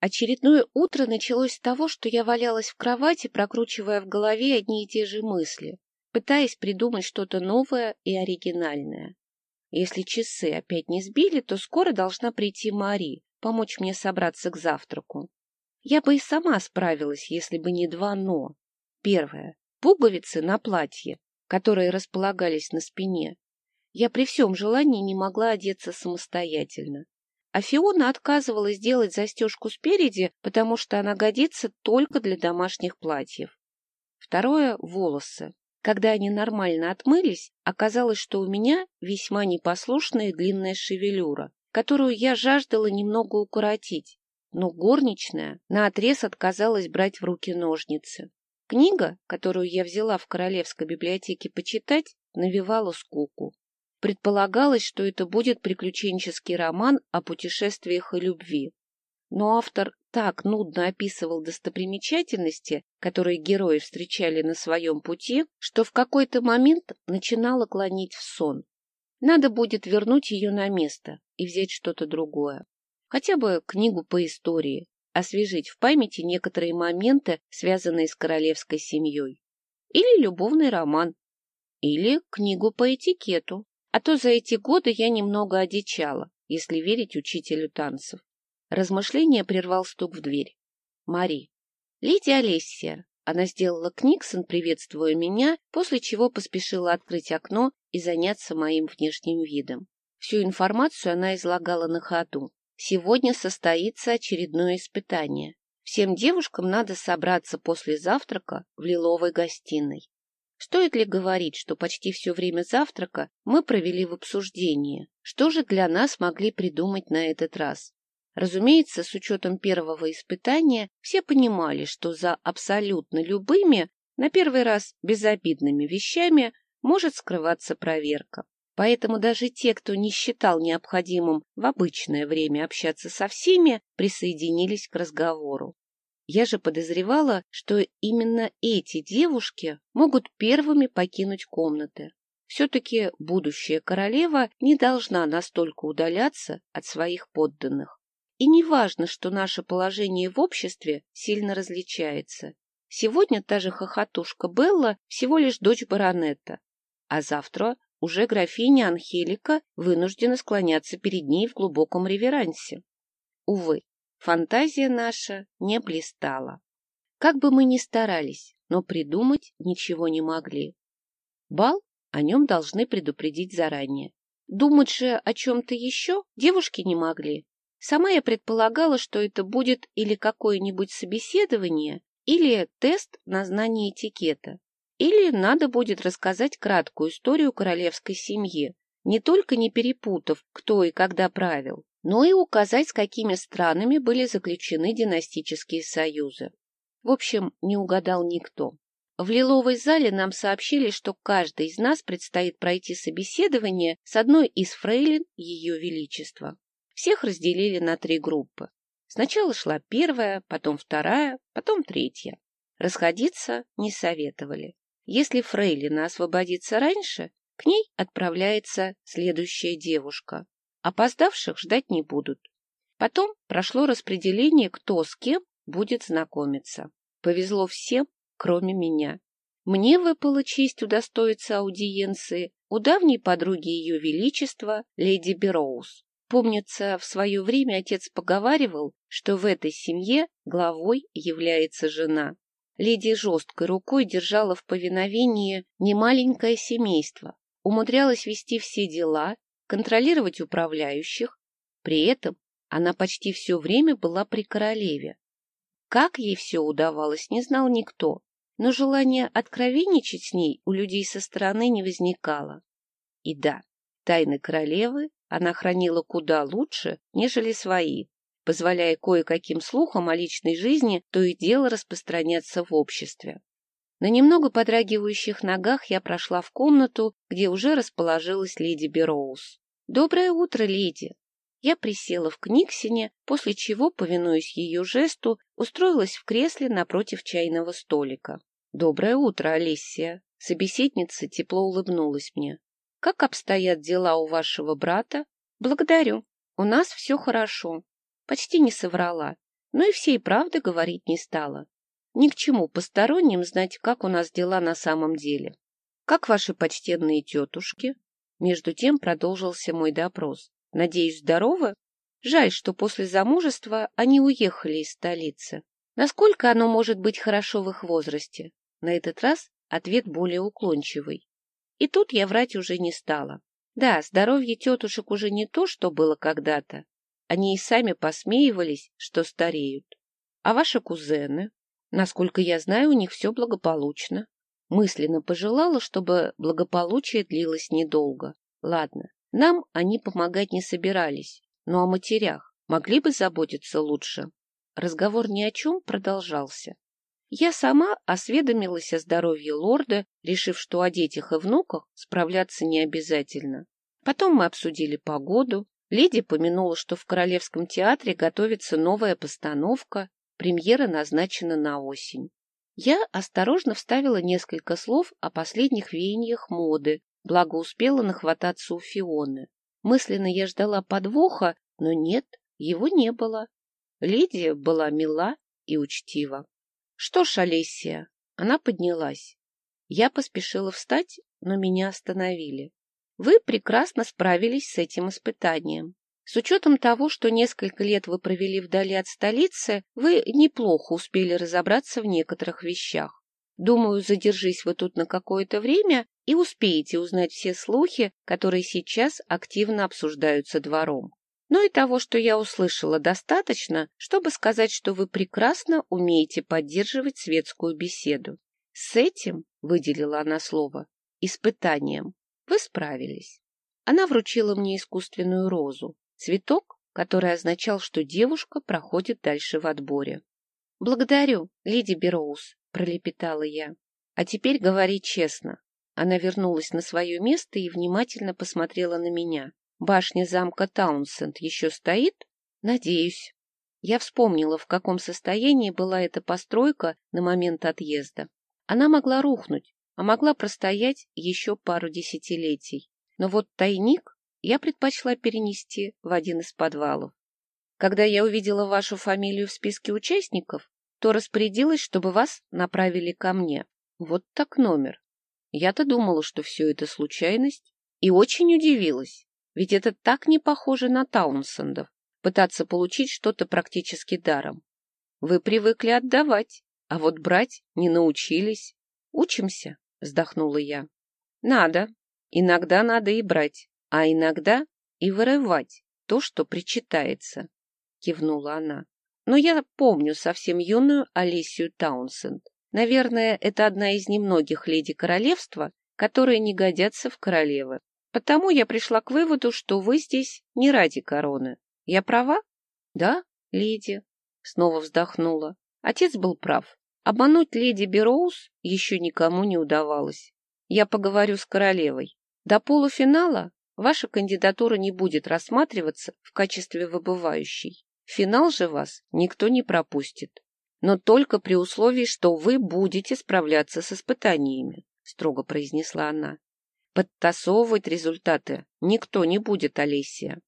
Очередное утро началось с того, что я валялась в кровати, прокручивая в голове одни и те же мысли, пытаясь придумать что-то новое и оригинальное. Если часы опять не сбили, то скоро должна прийти Мари, помочь мне собраться к завтраку. Я бы и сама справилась, если бы не два «но». Первое. Пуговицы на платье, которые располагались на спине. Я при всем желании не могла одеться самостоятельно. А Фиона отказывалась делать застежку спереди, потому что она годится только для домашних платьев. Второе — волосы. Когда они нормально отмылись, оказалось, что у меня весьма непослушная длинная шевелюра, которую я жаждала немного укоротить, но горничная наотрез отказалась брать в руки ножницы. Книга, которую я взяла в Королевской библиотеке почитать, навевала скуку. Предполагалось, что это будет приключенческий роман о путешествиях и любви. Но автор так нудно описывал достопримечательности, которые герои встречали на своем пути, что в какой-то момент начинало клонить в сон. Надо будет вернуть ее на место и взять что-то другое. Хотя бы книгу по истории, освежить в памяти некоторые моменты, связанные с королевской семьей. Или любовный роман. Или книгу по этикету. А то за эти годы я немного одичала, если верить учителю танцев. Размышление прервал стук в дверь. Мари. Лидия Олесия. Она сделала книксон, приветствуя меня, после чего поспешила открыть окно и заняться моим внешним видом. Всю информацию она излагала на ходу. Сегодня состоится очередное испытание. Всем девушкам надо собраться после завтрака в лиловой гостиной. Стоит ли говорить, что почти все время завтрака мы провели в обсуждении, что же для нас могли придумать на этот раз? Разумеется, с учетом первого испытания, все понимали, что за абсолютно любыми, на первый раз безобидными вещами может скрываться проверка. Поэтому даже те, кто не считал необходимым в обычное время общаться со всеми, присоединились к разговору. Я же подозревала, что именно эти девушки могут первыми покинуть комнаты. Все-таки будущая королева не должна настолько удаляться от своих подданных. И не важно, что наше положение в обществе сильно различается. Сегодня та же хохотушка Белла всего лишь дочь баронета, а завтра уже графиня Анхелика вынуждена склоняться перед ней в глубоком реверансе. Увы, Фантазия наша не блистала. Как бы мы ни старались, но придумать ничего не могли. Бал о нем должны предупредить заранее. Думать же о чем-то еще девушки не могли. Сама я предполагала, что это будет или какое-нибудь собеседование, или тест на знание этикета. Или надо будет рассказать краткую историю королевской семьи, не только не перепутав, кто и когда правил, но и указать, с какими странами были заключены династические союзы. В общем, не угадал никто. В Лиловой зале нам сообщили, что каждый из нас предстоит пройти собеседование с одной из фрейлин Ее Величества. Всех разделили на три группы. Сначала шла первая, потом вторая, потом третья. Расходиться не советовали. Если фрейлина освободится раньше, к ней отправляется следующая девушка. Опоздавших ждать не будут. Потом прошло распределение, кто с кем будет знакомиться. Повезло всем, кроме меня. Мне выпала честь удостоиться аудиенции у давней подруги Ее Величества, леди Бероуз. Помнится, в свое время отец поговаривал, что в этой семье главой является жена. Леди жесткой рукой держала в повиновении немаленькое семейство, умудрялась вести все дела контролировать управляющих. При этом она почти все время была при королеве. Как ей все удавалось, не знал никто, но желание откровенничать с ней у людей со стороны не возникало. И да, тайны королевы она хранила куда лучше, нежели свои, позволяя кое-каким слухам о личной жизни то и дело распространяться в обществе. На немного подрагивающих ногах я прошла в комнату, где уже расположилась леди Бероуз. «Доброе утро, леди!» Я присела в книгсине, после чего, повинуясь ее жесту, устроилась в кресле напротив чайного столика. «Доброе утро, Алисия!» Собеседница тепло улыбнулась мне. «Как обстоят дела у вашего брата?» «Благодарю. У нас все хорошо». Почти не соврала. но и всей правды говорить не стала. Ни к чему посторонним знать, как у нас дела на самом деле. Как ваши почтенные тетушки? Между тем продолжился мой допрос. Надеюсь, здоровы? Жаль, что после замужества они уехали из столицы. Насколько оно может быть хорошо в их возрасте? На этот раз ответ более уклончивый. И тут я врать уже не стала. Да, здоровье тетушек уже не то, что было когда-то. Они и сами посмеивались, что стареют. А ваши кузены? Насколько я знаю, у них все благополучно. Мысленно пожелала, чтобы благополучие длилось недолго. Ладно, нам они помогать не собирались, но о матерях могли бы заботиться лучше. Разговор ни о чем продолжался. Я сама осведомилась о здоровье лорда, решив, что о детях и внуках справляться не обязательно. Потом мы обсудили погоду. Леди помянула, что в Королевском театре готовится новая постановка, премьера назначена на осень. Я осторожно вставила несколько слов о последних веяниях моды, благо успела нахвататься у Фионы. Мысленно я ждала подвоха, но нет, его не было. Лидия была мила и учтива. Что ж, Олесия, она поднялась. Я поспешила встать, но меня остановили. Вы прекрасно справились с этим испытанием. С учетом того, что несколько лет вы провели вдали от столицы, вы неплохо успели разобраться в некоторых вещах. Думаю, задержись вы тут на какое-то время и успеете узнать все слухи, которые сейчас активно обсуждаются двором. Но и того, что я услышала, достаточно, чтобы сказать, что вы прекрасно умеете поддерживать светскую беседу. С этим, — выделила она слово, — испытанием, вы справились. Она вручила мне искусственную розу, цветок, который означал, что девушка проходит дальше в отборе. — Благодарю, леди Бероуз, — пролепетала я. — А теперь говори честно. Она вернулась на свое место и внимательно посмотрела на меня. Башня замка Таунсенд еще стоит? Надеюсь. Я вспомнила, в каком состоянии была эта постройка на момент отъезда. Она могла рухнуть, а могла простоять еще пару десятилетий. Но вот тайник я предпочла перенести в один из подвалов. Когда я увидела вашу фамилию в списке участников, то распорядилась, чтобы вас направили ко мне. Вот так номер. Я-то думала, что все это случайность, и очень удивилась. Ведь это так не похоже на Таунсендов, пытаться получить что-то практически даром. Вы привыкли отдавать, а вот брать не научились. Учимся, вздохнула я. Надо. Иногда надо и брать, а иногда и вырывать то, что причитается, кивнула она. Но я помню совсем юную Алисию Таунсенд. Наверное, это одна из немногих леди королевства, которые не годятся в королевы. Потому я пришла к выводу, что вы здесь не ради короны. Я права? Да, леди. Снова вздохнула. Отец был прав. Обмануть леди Бероуз еще никому не удавалось. Я поговорю с королевой. До полуфинала ваша кандидатура не будет рассматриваться в качестве выбывающей. Финал же вас никто не пропустит. Но только при условии, что вы будете справляться с испытаниями, строго произнесла она. Подтасовывать результаты никто не будет, Олесия.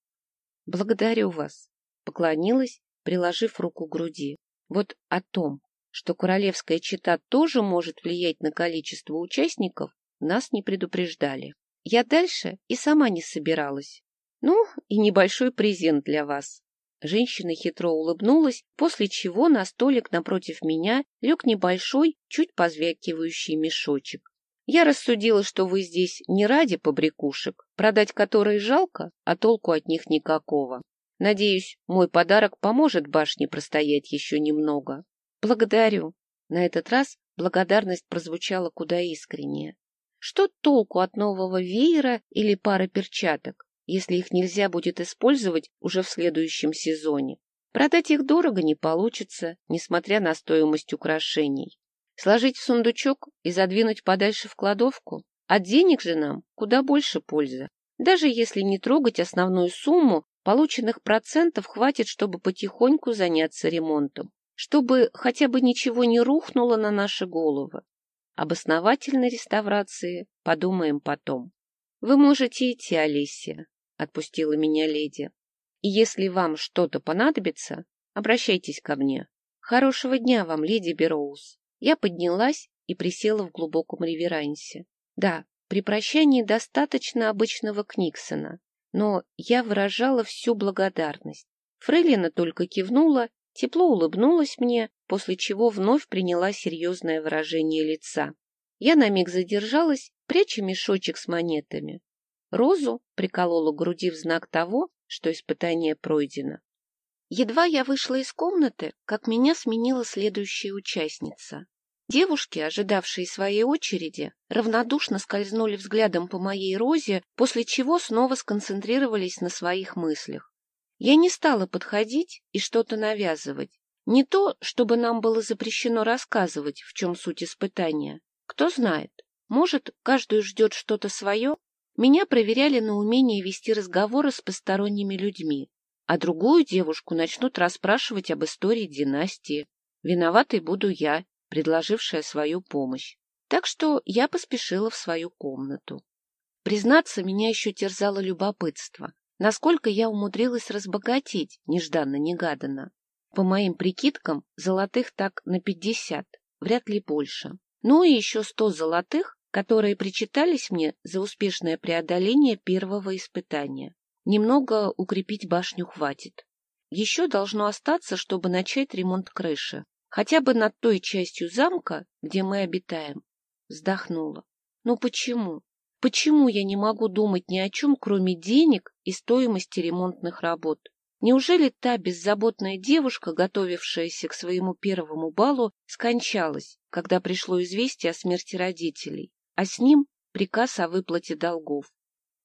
Благодарю вас, поклонилась, приложив руку к груди. Вот о том, что королевская чита тоже может влиять на количество участников, нас не предупреждали. Я дальше и сама не собиралась. Ну, и небольшой презент для вас. Женщина хитро улыбнулась, после чего на столик напротив меня лег небольшой, чуть позвякивающий мешочек. Я рассудила, что вы здесь не ради побрякушек, продать которые жалко, а толку от них никакого. Надеюсь, мой подарок поможет башне простоять еще немного. Благодарю. На этот раз благодарность прозвучала куда искреннее. Что толку от нового веера или пары перчаток, если их нельзя будет использовать уже в следующем сезоне? Продать их дорого не получится, несмотря на стоимость украшений. Сложить в сундучок и задвинуть подальше в кладовку? От денег же нам куда больше пользы. Даже если не трогать основную сумму, полученных процентов хватит, чтобы потихоньку заняться ремонтом, чтобы хотя бы ничего не рухнуло на наши головы. Об основательной реставрации подумаем потом. — Вы можете идти, Алисия, — отпустила меня леди. — И если вам что-то понадобится, Обращайтесь ко мне. Хорошего дня вам, леди Бероуз. Я поднялась и присела в глубоком реверансе. Да, при прощании достаточно обычного Книксона, но я выражала всю благодарность. Фрейлина только кивнула, тепло улыбнулась мне, после чего вновь приняла серьезное выражение лица. Я на миг задержалась, пряча мешочек с монетами. Розу приколола к груди в знак того, что испытание пройдено. Едва я вышла из комнаты, как меня сменила следующая участница. Девушки, ожидавшие своей очереди, равнодушно скользнули взглядом по моей розе, после чего снова сконцентрировались на своих мыслях. Я не стала подходить и что-то навязывать. Не то, чтобы нам было запрещено рассказывать, в чем суть испытания. Кто знает, может, каждую ждет что-то свое? Меня проверяли на умение вести разговоры с посторонними людьми, а другую девушку начнут расспрашивать об истории династии. Виноватой буду я, предложившая свою помощь. Так что я поспешила в свою комнату. Признаться, меня еще терзало любопытство, насколько я умудрилась разбогатеть нежданно-негаданно. По моим прикидкам, золотых так на пятьдесят, вряд ли больше. Ну и еще сто золотых, которые причитались мне за успешное преодоление первого испытания. Немного укрепить башню хватит. Еще должно остаться, чтобы начать ремонт крыши. Хотя бы над той частью замка, где мы обитаем. Вздохнула. Ну почему? Почему я не могу думать ни о чем, кроме денег и стоимости ремонтных работ? Неужели та беззаботная девушка, готовившаяся к своему первому балу, скончалась, когда пришло известие о смерти родителей, а с ним приказ о выплате долгов?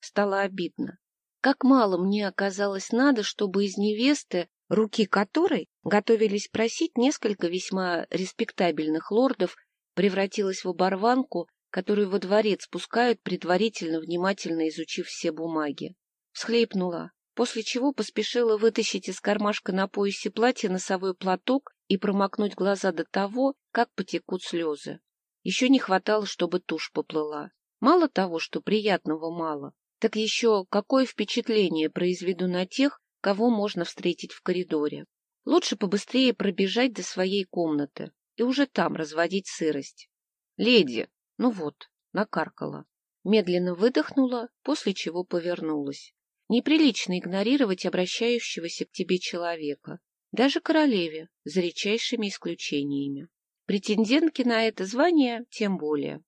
Стало обидно. Как мало мне оказалось надо, чтобы из невесты руки которой готовились просить несколько весьма респектабельных лордов, превратилась в оборванку, которую во дворец пускают, предварительно внимательно изучив все бумаги. Всхлипнула, после чего поспешила вытащить из кармашка на поясе платья носовой платок и промокнуть глаза до того, как потекут слезы. Еще не хватало, чтобы тушь поплыла. Мало того, что приятного мало, так еще какое впечатление произведу на тех, кого можно встретить в коридоре. Лучше побыстрее пробежать до своей комнаты и уже там разводить сырость. Леди, ну вот, накаркала. Медленно выдохнула, после чего повернулась. Неприлично игнорировать обращающегося к тебе человека, даже королеве, за редчайшими исключениями. Претендентки на это звание тем более.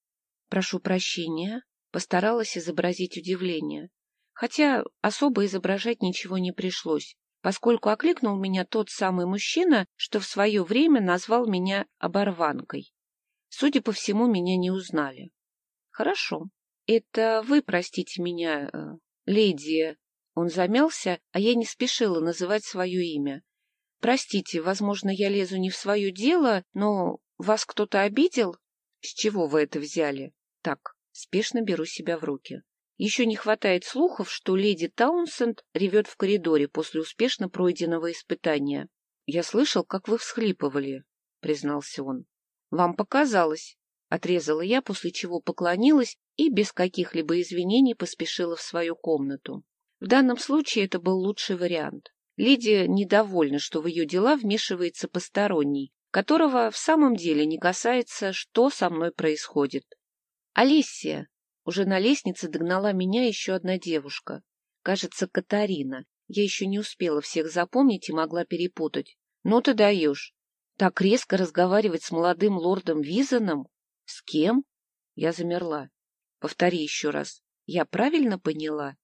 Прошу прощения, постаралась изобразить удивление хотя особо изображать ничего не пришлось, поскольку окликнул меня тот самый мужчина, что в свое время назвал меня оборванкой. Судя по всему, меня не узнали. — Хорошо. Это вы простите меня, э, леди... Он замялся, а я не спешила называть свое имя. Простите, возможно, я лезу не в свое дело, но вас кто-то обидел? С чего вы это взяли? Так, спешно беру себя в руки. Еще не хватает слухов, что леди Таунсенд ревет в коридоре после успешно пройденного испытания. — Я слышал, как вы всхлипывали, — признался он. — Вам показалось, — отрезала я, после чего поклонилась и без каких-либо извинений поспешила в свою комнату. В данном случае это был лучший вариант. Леди недовольна, что в ее дела вмешивается посторонний, которого в самом деле не касается, что со мной происходит. — Алисия, уже на лестнице догнала меня еще одна девушка. Кажется, Катарина. Я еще не успела всех запомнить и могла перепутать. Ну ты даешь. Так резко разговаривать с молодым лордом Визаном? С кем? Я замерла. Повтори еще раз. Я правильно поняла?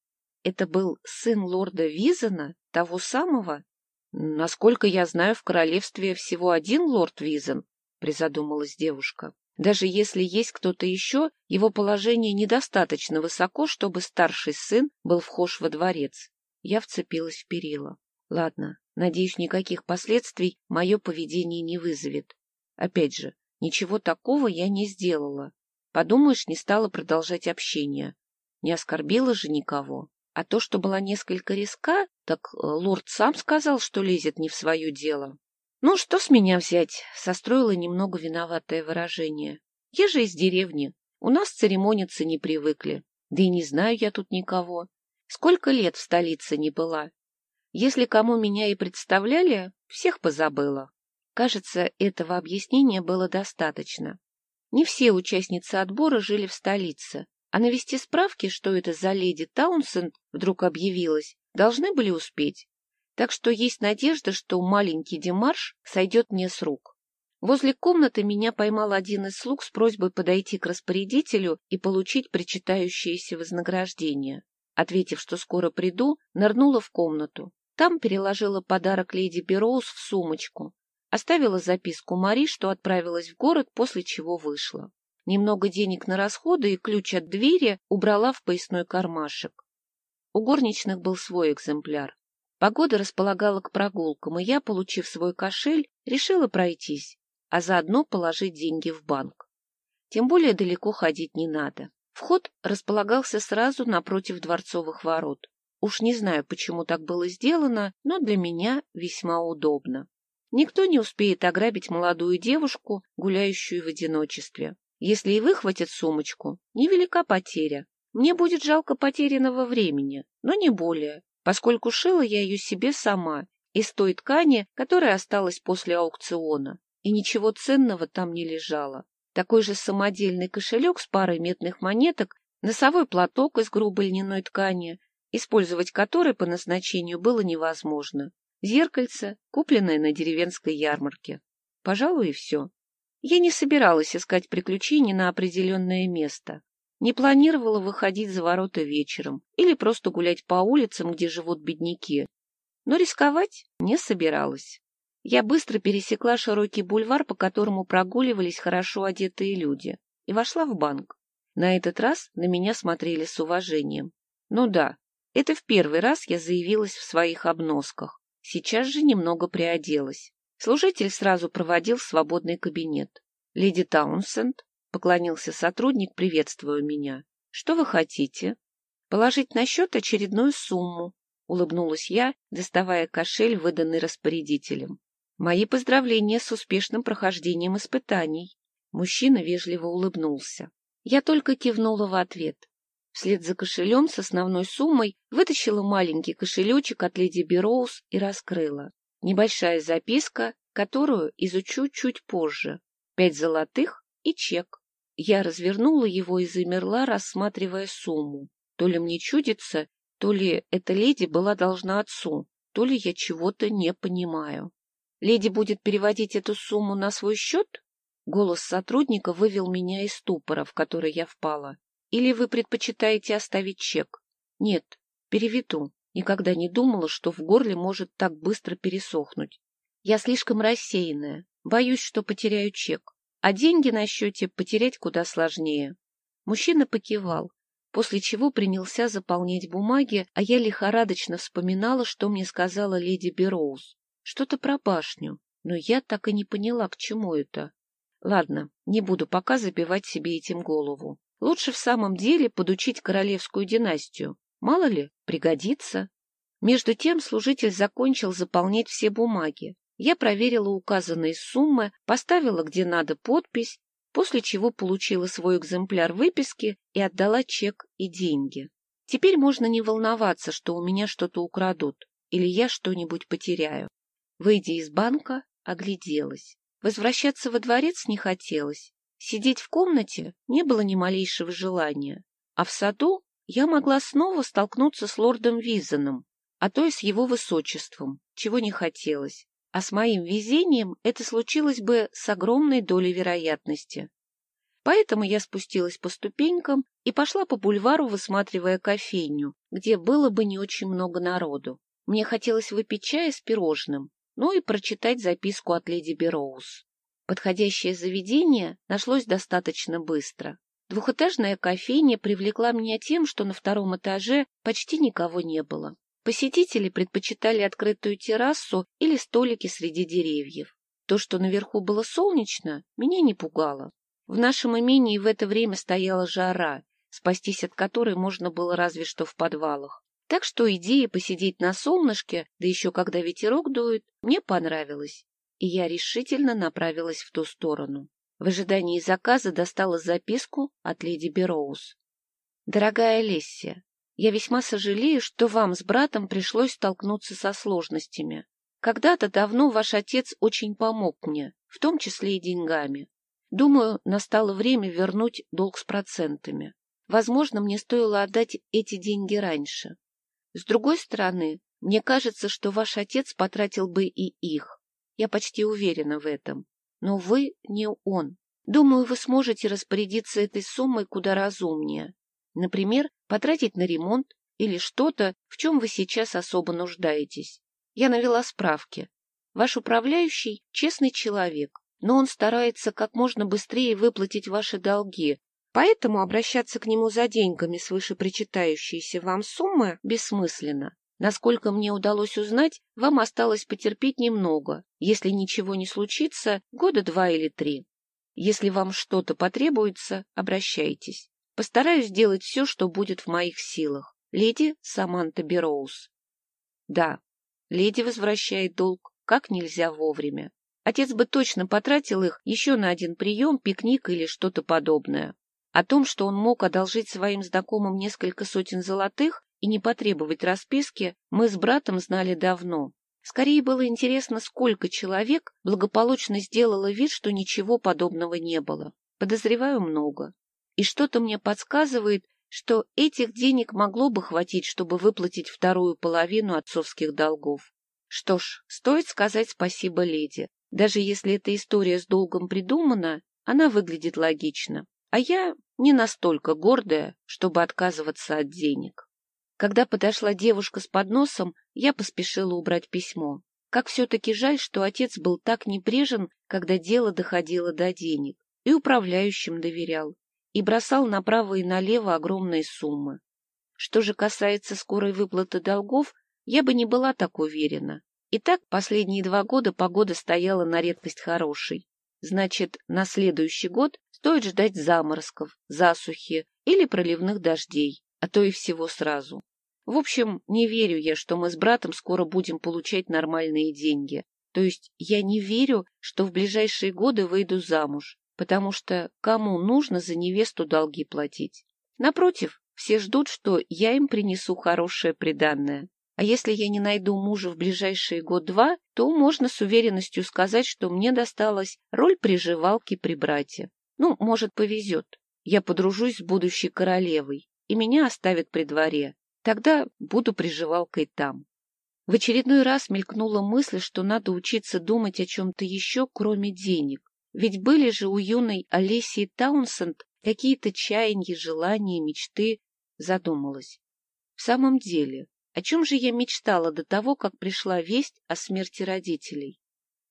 Это был сын лорда Визана, того самого? Насколько я знаю, в королевстве всего один лорд Визан, призадумалась девушка. Даже если есть кто-то еще, его положение недостаточно высоко, чтобы старший сын был вхож во дворец. Я вцепилась в перила. Ладно, надеюсь, никаких последствий мое поведение не вызовет. Опять же, ничего такого я не сделала. Подумаешь, не стала продолжать общение. Не оскорбила же никого. А то, что была несколько риска, так э, лорд сам сказал, что лезет не в свое дело. Ну, что с меня взять? Состроила немного виноватое выражение. Я же из деревни. У нас церемониться не привыкли. Да и не знаю я тут никого. Сколько лет в столице не была. Если кому меня и представляли, всех позабыла. Кажется, этого объяснения было достаточно. Не все участницы отбора жили в столице, а навести справки, что это за леди Таунсенд вдруг объявилась, должны были успеть. Так что есть надежда, что маленький Демарш сойдет мне с рук. Возле комнаты меня поймал один из слуг с просьбой подойти к распорядителю и получить причитающееся вознаграждение. Ответив, что скоро приду, нырнула в комнату. Там переложила подарок леди Бероуз в сумочку. Оставила записку Мари, что отправилась в город, после чего вышла. Немного денег на расходы и ключ от двери убрала в поясной кармашек. У горничных был свой экземпляр. Погода располагала к прогулкам, и я, получив свой кошель, решила пройтись, а заодно положить деньги в банк. Тем более далеко ходить не надо. Вход располагался сразу напротив дворцовых ворот. Уж не знаю, почему так было сделано, но для меня весьма удобно. Никто не успеет ограбить молодую девушку, гуляющую в одиночестве. Если и выхватят сумочку, невелика потеря. Мне будет жалко потерянного времени, но не более, поскольку шила я ее себе сама из той ткани, которая осталась после аукциона, и ничего ценного там не лежало. Такой же самодельный кошелек с парой медных монеток, носовой платок из грубой льняной ткани, использовать который по назначению было невозможно, зеркальце, купленное на деревенской ярмарке. Пожалуй, и все. Я не собиралась искать приключений на определенное место. Не планировала выходить за ворота вечером или просто гулять по улицам, где живут бедняки. Но рисковать не собиралась. Я быстро пересекла широкий бульвар, по которому прогуливались хорошо одетые люди, и вошла в банк. На этот раз на меня смотрели с уважением. Ну да, это в первый раз я заявилась в своих обносках. Сейчас же немного приоделась. Служитель сразу проводил в свободный кабинет. — Леди Таунсенд, — поклонился сотрудник, приветствуя меня. — Что вы хотите? — Положить на счет очередную сумму, — улыбнулась я, доставая кошель, выданный распорядителем. — Мои поздравления с успешным прохождением испытаний. Мужчина вежливо улыбнулся. Я только кивнула в ответ. Вслед за кошелем с основной суммой вытащила маленький кошелечек от леди Бероуз и раскрыла. Небольшая записка, которую изучу чуть позже. Пять золотых и чек. Я развернула его и замерла, рассматривая сумму. То ли мне чудится, то ли эта леди была должна отцу, то ли я чего-то не понимаю. Леди будет переводить эту сумму на свой счет? Голос сотрудника вывел меня из ступора, в который я впала. Или вы предпочитаете оставить чек? Нет, переведу. Никогда не думала, что в горле может так быстро пересохнуть. Я слишком рассеянная, боюсь, что потеряю чек, а деньги на счете потерять куда сложнее. Мужчина покивал, после чего принялся заполнять бумаги, а я лихорадочно вспоминала, что мне сказала леди Бероуз. Что-то про башню, но я так и не поняла, к чему это. Ладно, не буду пока забивать себе этим голову. Лучше в самом деле подучить королевскую династию, Мало ли, пригодится. Между тем служитель закончил заполнять все бумаги. Я проверила указанные суммы, поставила где надо подпись, после чего получила свой экземпляр выписки и отдала чек и деньги. Теперь можно не волноваться, что у меня что-то украдут или я что-нибудь потеряю. Выйдя из банка, огляделась. Возвращаться во дворец не хотелось. Сидеть в комнате не было ни малейшего желания. А в саду я могла снова столкнуться с лордом Визаном, а то и с его высочеством, чего не хотелось. А с моим везением это случилось бы с огромной долей вероятности. Поэтому я спустилась по ступенькам и пошла по бульвару, высматривая кофейню, где было бы не очень много народу. Мне хотелось выпить чая с пирожным, ну и прочитать записку от леди Бероуз. Подходящее заведение нашлось достаточно быстро. Двухэтажная кофейня привлекла меня тем, что на втором этаже почти никого не было. Посетители предпочитали открытую террасу или столики среди деревьев. То, что наверху было солнечно, меня не пугало. В нашем имении в это время стояла жара, спастись от которой можно было разве что в подвалах. Так что идея посидеть на солнышке, да еще когда ветерок дует, мне понравилась, и я решительно направилась в ту сторону. В ожидании заказа достала записку от леди Бероуз. «Дорогая Лессия, Я весьма сожалею, что вам с братом пришлось столкнуться со сложностями. Когда-то давно ваш отец очень помог мне, в том числе и деньгами. Думаю, настало время вернуть долг с процентами. Возможно, мне стоило отдать эти деньги раньше. С другой стороны, мне кажется, что ваш отец потратил бы и их. Я почти уверена в этом. Но вы не он. Думаю, вы сможете распорядиться этой суммой куда разумнее. Например, потратить на ремонт или что-то, в чем вы сейчас особо нуждаетесь. Я навела справки. Ваш управляющий – честный человек, но он старается как можно быстрее выплатить ваши долги, поэтому обращаться к нему за деньгами свыше причитающейся вам суммы бессмысленно. Насколько мне удалось узнать, вам осталось потерпеть немного. Если ничего не случится, года два или три. Если вам что-то потребуется, обращайтесь. Постараюсь сделать все, что будет в моих силах. Леди Саманта Бероуз. Да, леди возвращает долг как нельзя вовремя. Отец бы точно потратил их еще на один прием, пикник или что-то подобное. О том, что он мог одолжить своим знакомым несколько сотен золотых и не потребовать расписки, мы с братом знали давно. Скорее было интересно, сколько человек благополучно сделало вид, что ничего подобного не было. Подозреваю много. И что-то мне подсказывает, что этих денег могло бы хватить, чтобы выплатить вторую половину отцовских долгов. Что ж, стоит сказать спасибо леди. Даже если эта история с долгом придумана, она выглядит логично. А я не настолько гордая, чтобы отказываться от денег. Когда подошла девушка с подносом, я поспешила убрать письмо. Как все-таки жаль, что отец был так небрежен, когда дело доходило до денег, и управляющим доверял, и бросал направо и налево огромные суммы. Что же касается скорой выплаты долгов, я бы не была так уверена. Итак, последние два года погода стояла на редкость хорошей. Значит, на следующий год стоит ждать заморозков, засухи или проливных дождей а то и всего сразу. В общем, не верю я, что мы с братом скоро будем получать нормальные деньги. То есть я не верю, что в ближайшие годы выйду замуж, потому что кому нужно за невесту долги платить? Напротив, все ждут, что я им принесу хорошее приданное. А если я не найду мужа в ближайшие год-два, то можно с уверенностью сказать, что мне досталась роль приживалки при брате. Ну, может, повезет. Я подружусь с будущей королевой, и меня оставят при дворе. Тогда буду приживалкой там. В очередной раз мелькнула мысль, что надо учиться думать о чем-то еще, кроме денег. Ведь были же у юной Олесии Таунсенд какие-то чаяния, желания, мечты. Задумалась. В самом деле, о чем же я мечтала до того, как пришла весть о смерти родителей?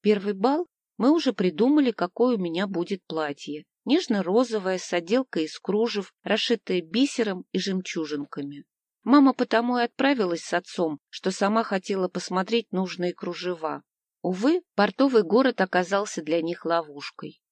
Первый бал мы уже придумали, какое у меня будет платье нежно-розовая, с отделкой из кружев, расшитая бисером и жемчужинками. Мама потому и отправилась с отцом, что сама хотела посмотреть нужные кружева. Увы, портовый город оказался для них ловушкой.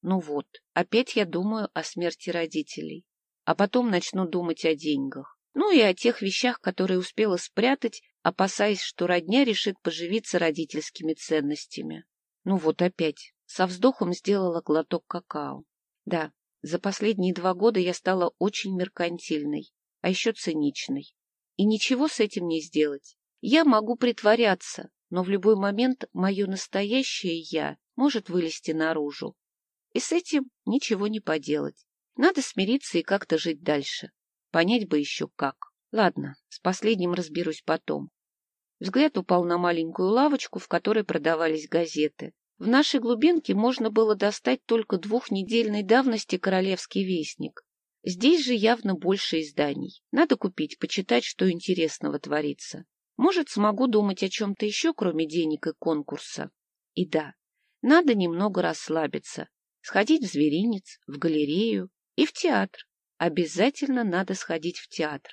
Ну вот, опять я думаю о смерти родителей. А потом начну думать о деньгах. Ну и о тех вещах, которые успела спрятать, опасаясь, что родня решит поживиться родительскими ценностями. Ну вот опять. Со вздохом сделала глоток какао. Да, за последние два года я стала очень меркантильной, а еще циничной. И ничего с этим не сделать. Я могу притворяться, но в любой момент мое настоящее «я» может вылезти наружу. И с этим ничего не поделать. Надо смириться и как-то жить дальше. Понять бы еще как. Ладно, с последним разберусь потом. Взгляд упал на маленькую лавочку, в которой продавались газеты. В нашей глубинке можно было достать только двухнедельной давности «Королевский вестник». Здесь же явно больше изданий. Надо купить, почитать, что интересного творится. Может, смогу думать о чем-то еще, кроме денег и конкурса. И да, надо немного расслабиться. Сходить в зверинец, в галерею и в театр. Обязательно надо сходить в театр.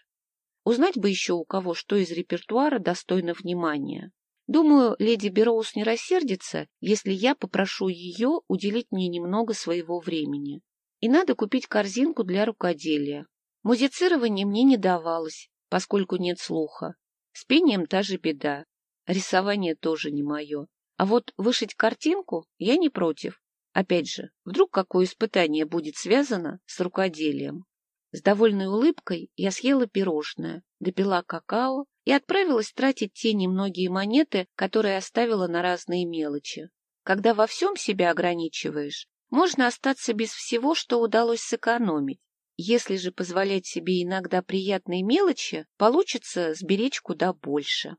Узнать бы еще у кого, что из репертуара достойно внимания. Думаю, леди Бероуз не рассердится, если я попрошу ее уделить мне немного своего времени. И надо купить корзинку для рукоделия. Музицирование мне не давалось, поскольку нет слуха. С пением та же беда. Рисование тоже не мое. А вот вышить картинку я не против. Опять же, вдруг какое испытание будет связано с рукоделием. С довольной улыбкой я съела пирожное, допила какао и отправилась тратить те немногие монеты, которые оставила на разные мелочи. Когда во всем себя ограничиваешь, можно остаться без всего, что удалось сэкономить. Если же позволять себе иногда приятные мелочи, получится сберечь куда больше.